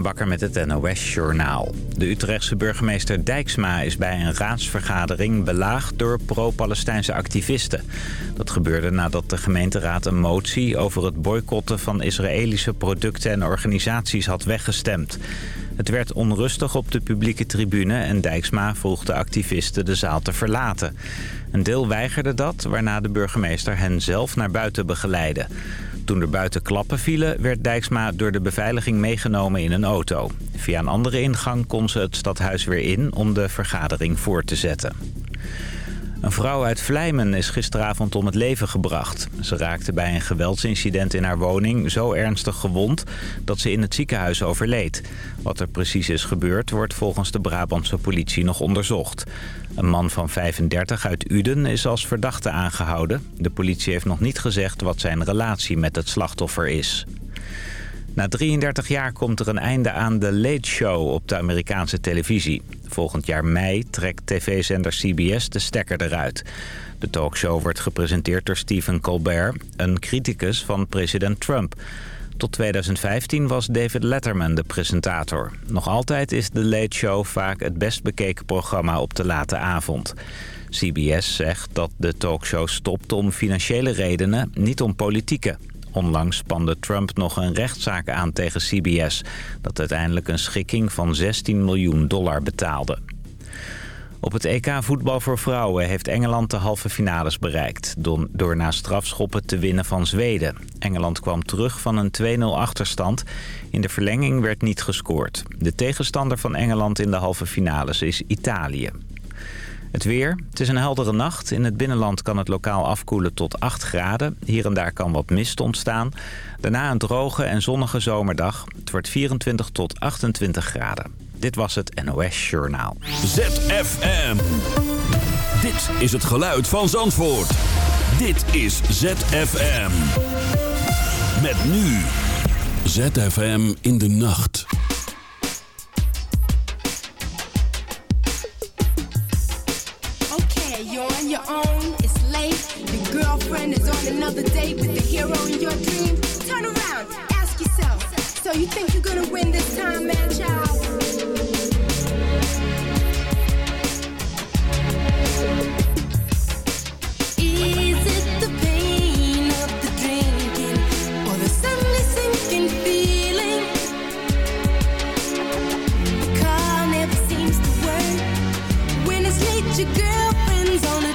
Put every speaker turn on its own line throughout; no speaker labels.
Bakker met het NOS-journaal. De Utrechtse burgemeester Dijksma is bij een raadsvergadering belaagd door pro-Palestijnse activisten. Dat gebeurde nadat de gemeenteraad een motie over het boycotten van Israëlische producten en organisaties had weggestemd. Het werd onrustig op de publieke tribune en Dijksma vroeg de activisten de zaal te verlaten. Een deel weigerde dat, waarna de burgemeester hen zelf naar buiten begeleidde. Toen er buiten klappen vielen, werd Dijksma door de beveiliging meegenomen in een auto. Via een andere ingang kon ze het stadhuis weer in om de vergadering voor te zetten. Een vrouw uit Vlijmen is gisteravond om het leven gebracht. Ze raakte bij een geweldsincident in haar woning zo ernstig gewond dat ze in het ziekenhuis overleed. Wat er precies is gebeurd wordt volgens de Brabantse politie nog onderzocht. Een man van 35 uit Uden is als verdachte aangehouden. De politie heeft nog niet gezegd wat zijn relatie met het slachtoffer is. Na 33 jaar komt er een einde aan de Late Show op de Amerikaanse televisie. Volgend jaar mei trekt tv-zender CBS de stekker eruit. De talkshow wordt gepresenteerd door Stephen Colbert, een criticus van president Trump. Tot 2015 was David Letterman de presentator. Nog altijd is de Late Show vaak het best bekeken programma op de late avond. CBS zegt dat de talkshow stopt om financiële redenen, niet om politieke. Onlangs spande Trump nog een rechtszaak aan tegen CBS... dat uiteindelijk een schikking van 16 miljoen dollar betaalde. Op het EK voetbal voor vrouwen heeft Engeland de halve finales bereikt... door na strafschoppen te winnen van Zweden. Engeland kwam terug van een 2-0 achterstand. In de verlenging werd niet gescoord. De tegenstander van Engeland in de halve finales is Italië. Het weer. Het is een heldere nacht. In het binnenland kan het lokaal afkoelen tot 8 graden. Hier en daar kan wat mist ontstaan. Daarna een droge en zonnige zomerdag. Het wordt 24 tot 28 graden. Dit was het NOS Journaal.
ZFM. Dit is het geluid van Zandvoort. Dit is ZFM. Met nu. ZFM in de nacht.
Your own, it's late. Your girlfriend is on another date with the hero in your dream. Turn around, ask yourself. So you think you're gonna win this time, man, child? Is it the pain of the drinking or the suddenly sinking feeling? The car never seems to work when it's late. Your girlfriend's on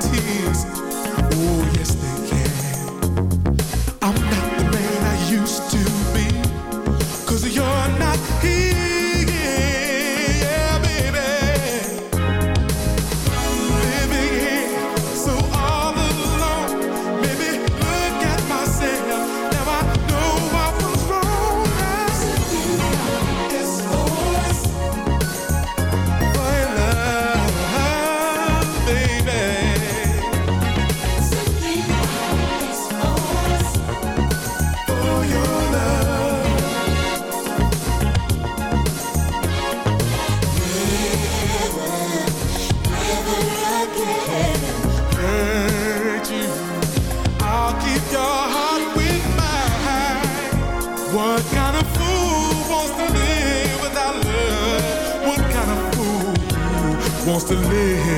tears wants to
live.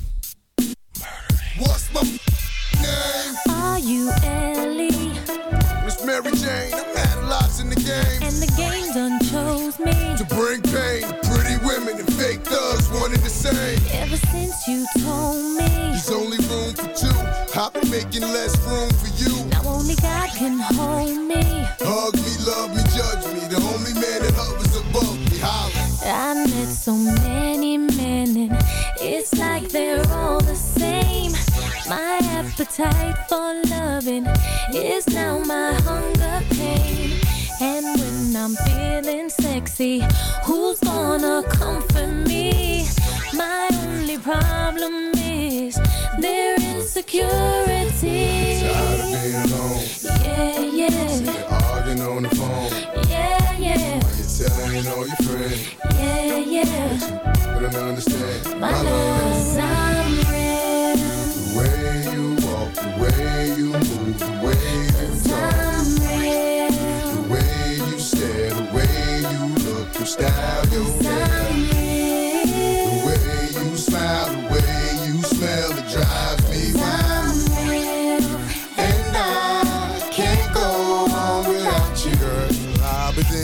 One and the same.
Ever since you told me.
There's only room for two. I've been making less room for you.
Now only God can hold me.
Hug me, love me, judge me. The only man that hovers above me. Holla.
I met so many men and it's like they're all the same. My appetite for loving is now my hunger pain. And when I'm feeling sexy, who's gonna comfort me? My only problem is their insecurity.
Tired of being alone.
Yeah, yeah,
Arguing on the phone.
yeah, yeah,
You telling all your friends.
yeah, yeah.
But I don't understand.
My love's I'm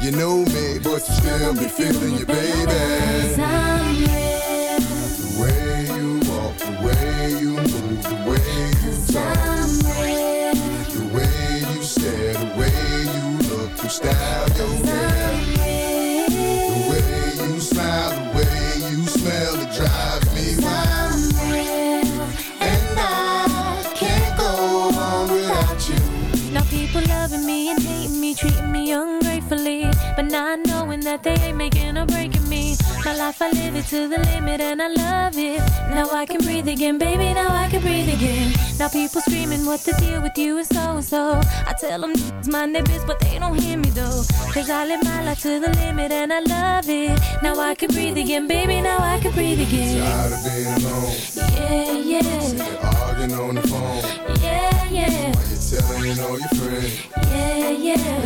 you know me, but you still be feeling your baby.
Life, I live it to the limit and I love it. Now I can breathe again, baby, now I can breathe again. Now people screaming what the deal with you is so-and-so. I tell them it's their biz, but they don't hear me though. Cause I live my life to the limit and I love it. Now I can breathe again, baby, now I can breathe again.
Tired of being alone,
Yeah, yeah,
arguing on the phone.
yeah, yeah, Why
You're telling all your friends,
yeah, yeah.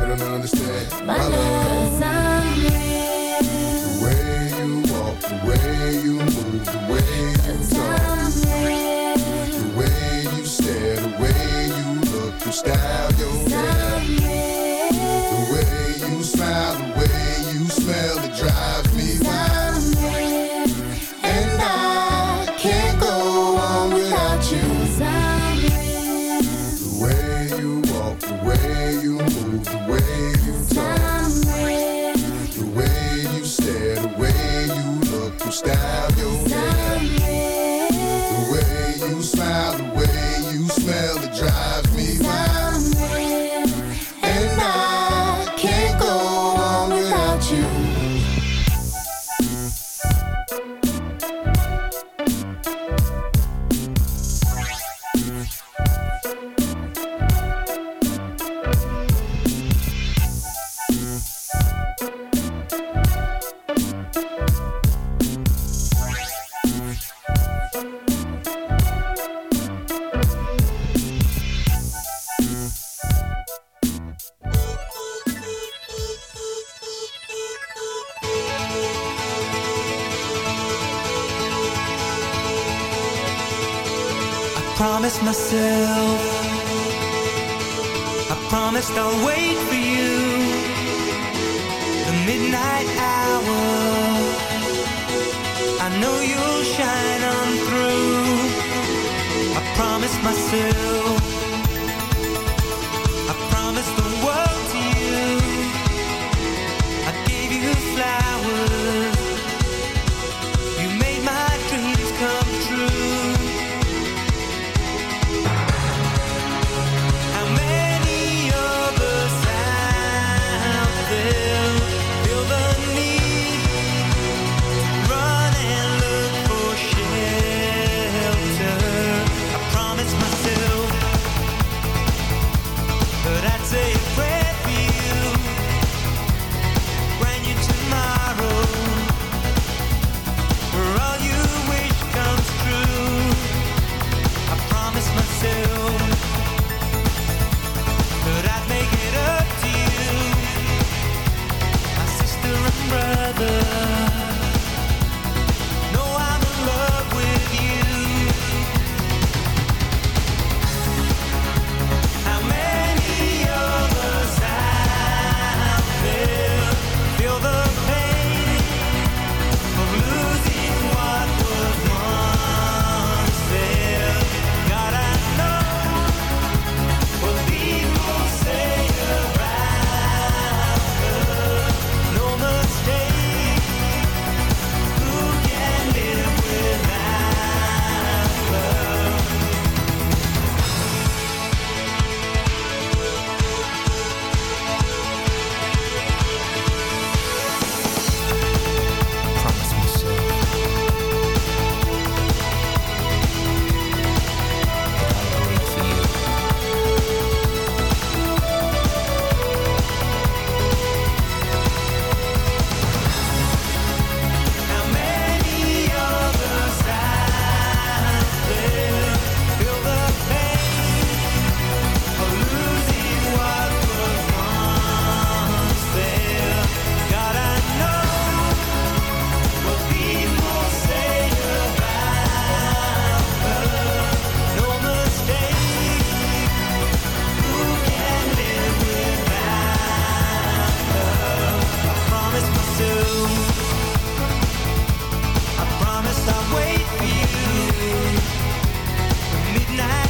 they don't understand.
My love's I'm real.
The way you move, the way you talk, the way you stare, the way you look, style,
say a. midnight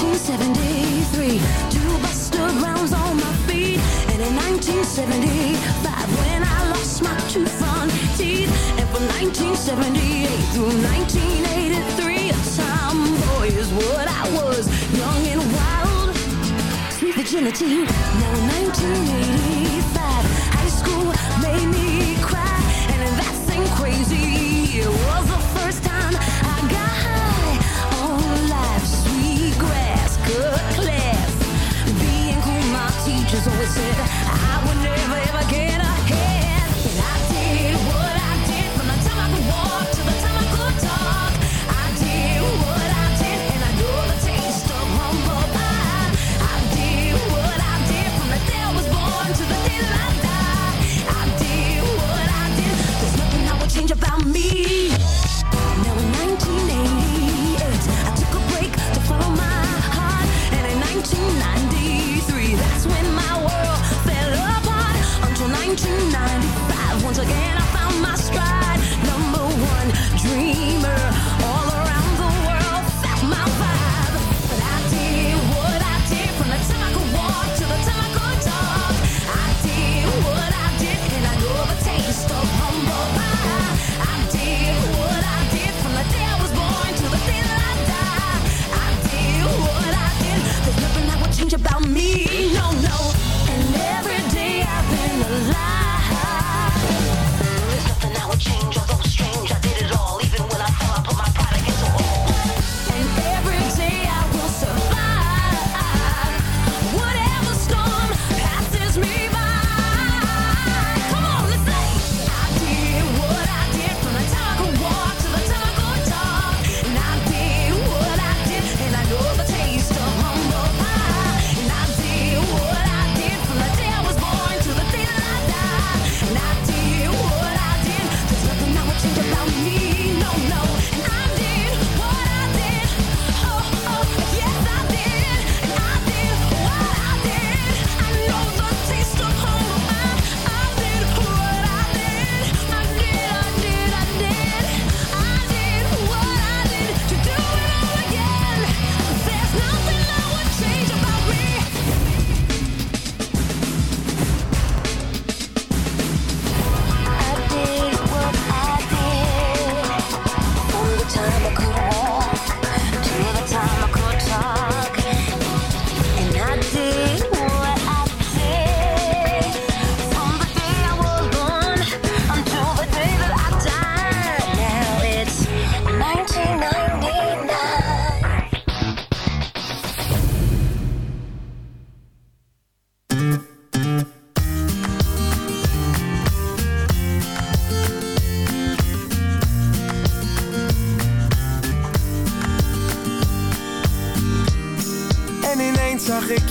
1973, two Buster Browns on my feet. And in 1975, when I lost my two front teeth. And from
1978 through 1983, a tomboy is what I was, young and wild. Sweet virginity, now in 1985, high school made me cry. And that's crazy it.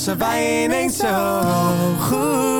Ze wij zo goed.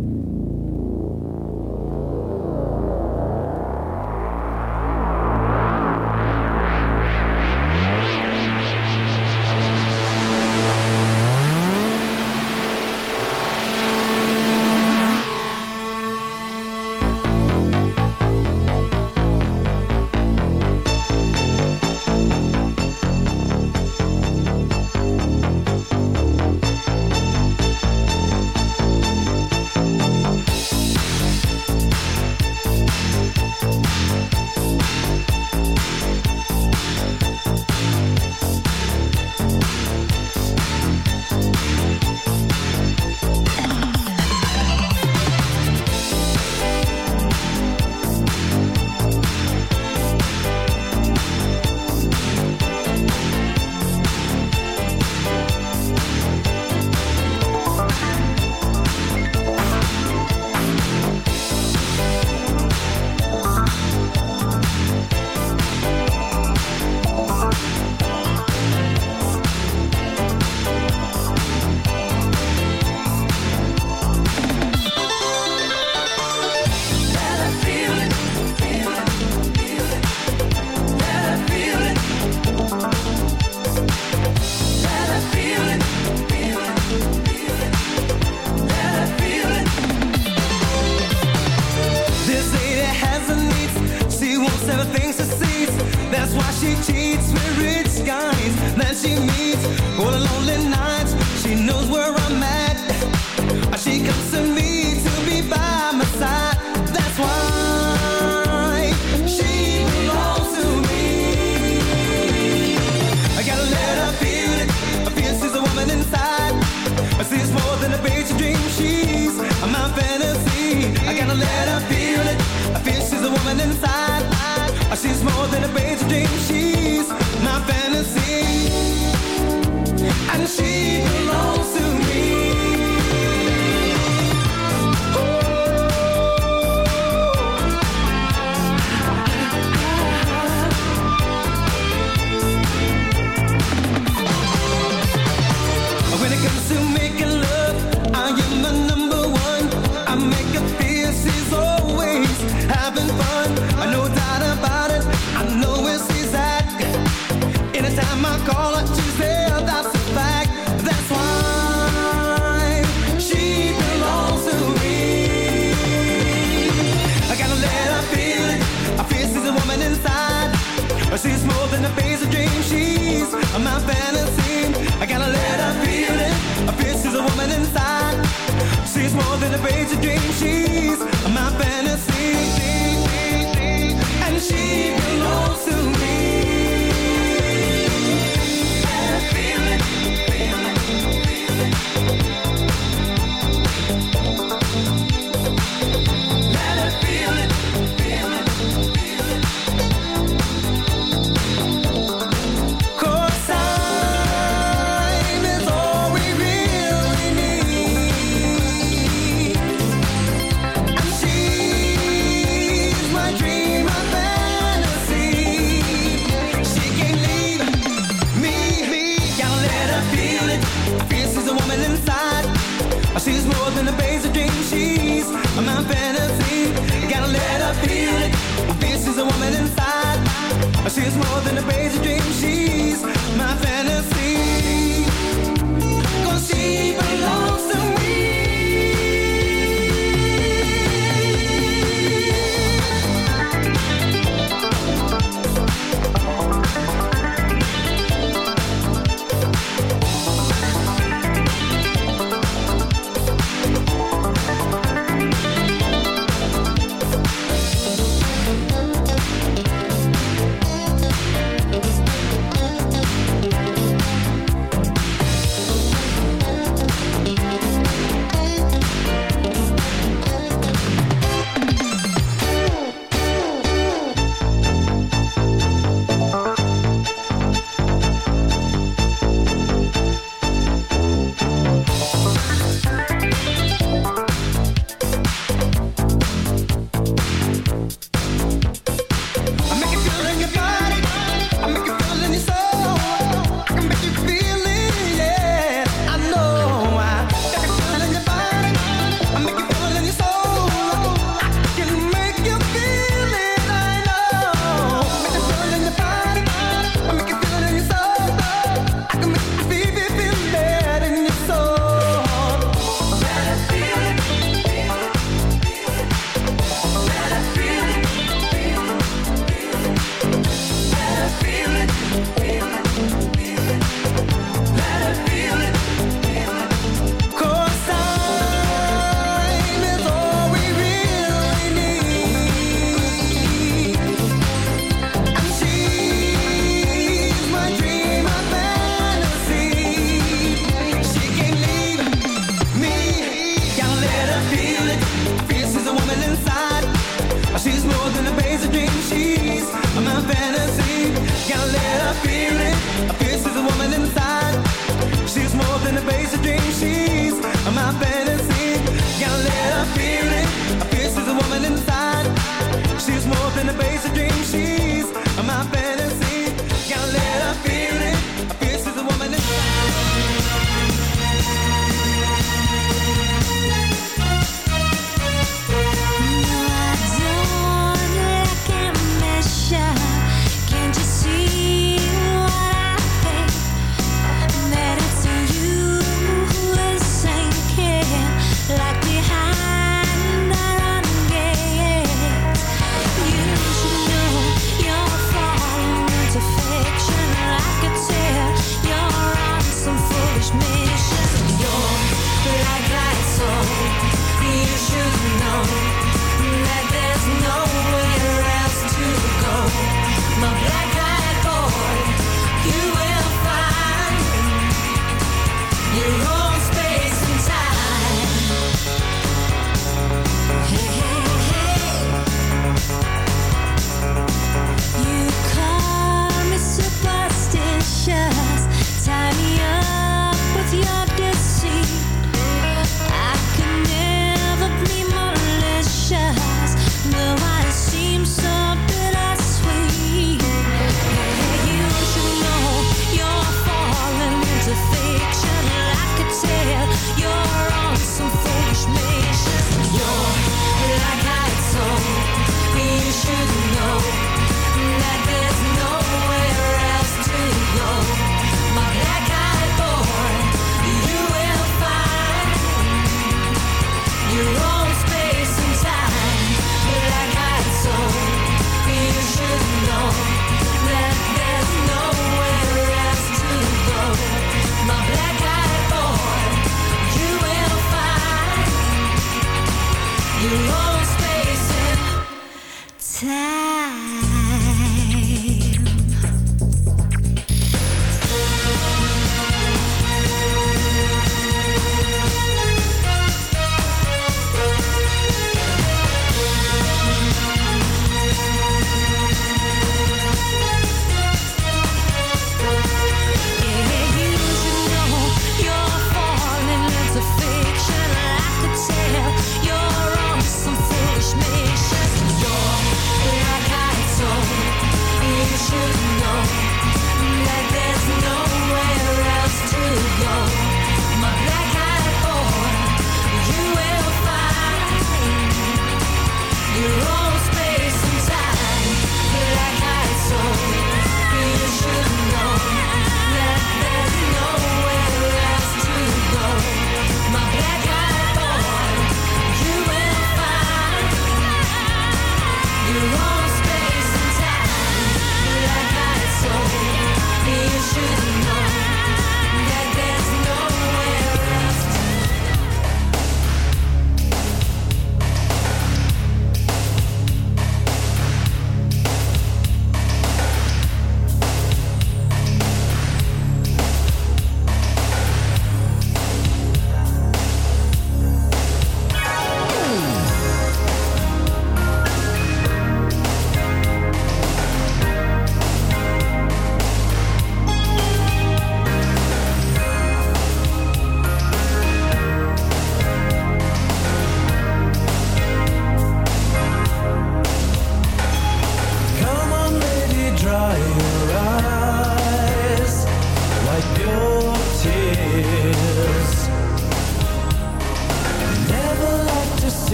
军心。